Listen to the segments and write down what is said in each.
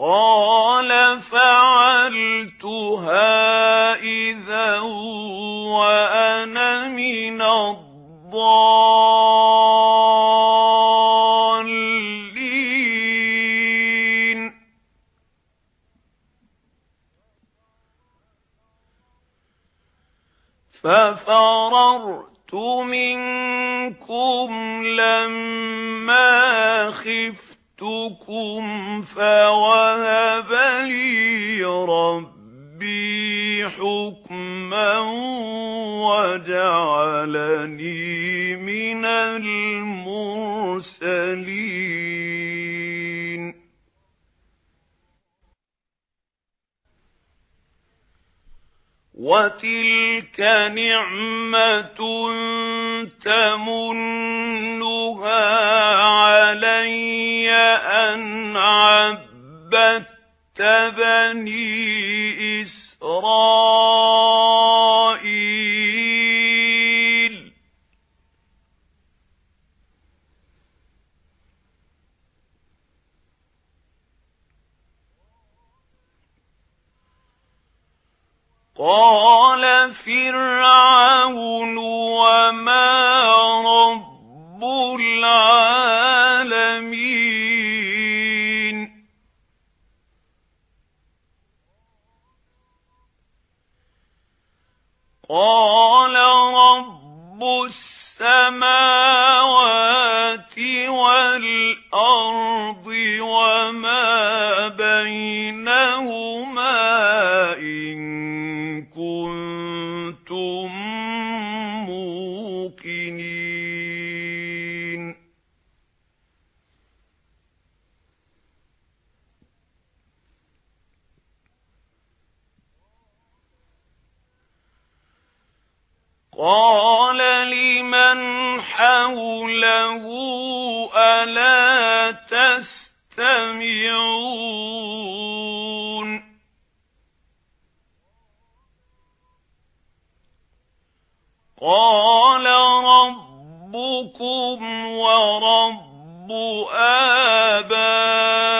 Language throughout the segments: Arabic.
قَالَ فَعَلْتُهَا إِذًا وَأَنَا مِنَ الضَّالِّينَ. فَفَرَرْتُ مِنكُمْ لَمَّا خِفْتُ جئتكم فوهب لي ربي حكما وجعلني وتلك نعمة تمنها علي أن عبدت بني قال فرعون وما رب العالمين. قال رب السماوات والأرض وما قال لمن حوله ألا تستمعون؟ قال ربكم ورب آبائكم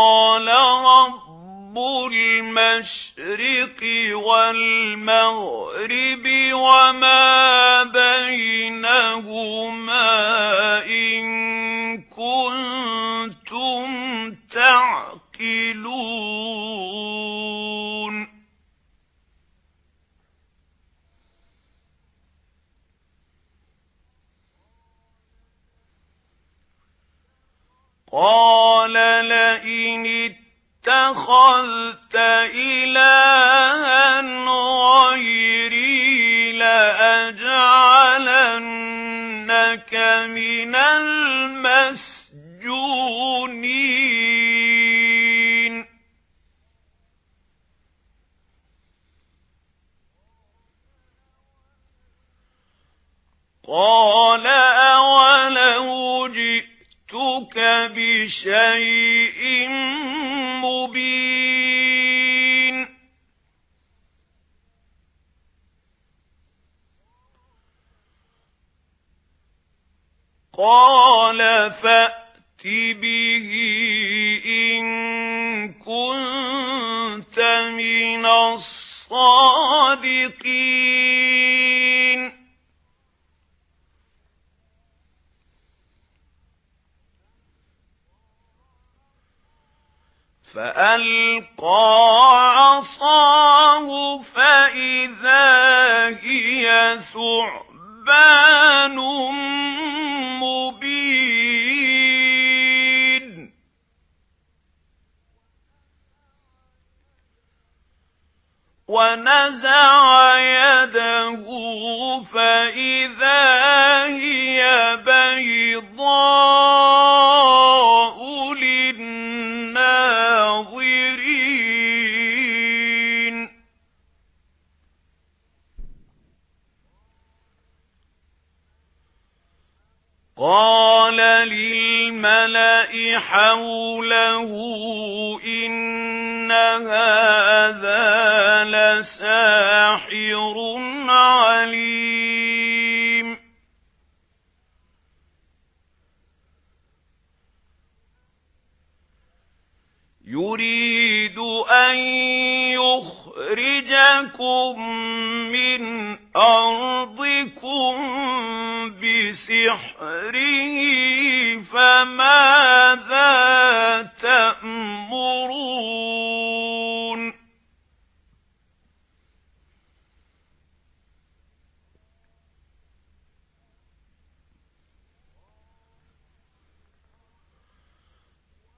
المشرق والمغرب وما بينهما إن كنتم تعقلون. قال لئن اتخذت إلها غيري لأجعلنك من المسجونين. قال أولو جئتك بشيء قال فأت به إن كنت من الصادقين فألقى عصاه فإذا هي ثعبان ونزع يده فإذا هي بيضاء للناظرين. قال للملأ حوله إن هذا لساحر عليم يريد أن يخرجكم من أرضكم بسحره فماذا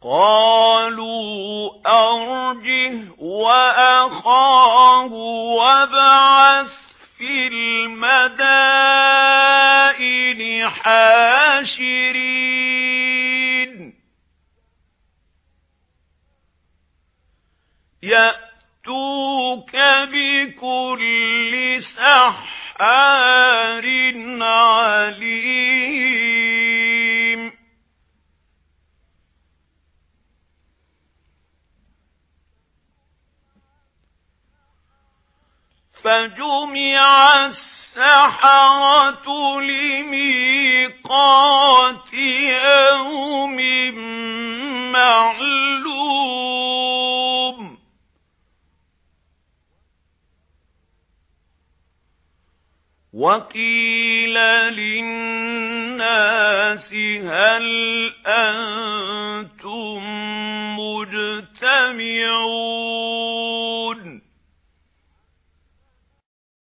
قالوا أرجه وأخاه وابعث في المدائن حاشرين. يأتوك بكل سحار عليم. فجمع السحرة لميقات يوم معلوم. وقيل للناس هل أنتم مجتمعون؟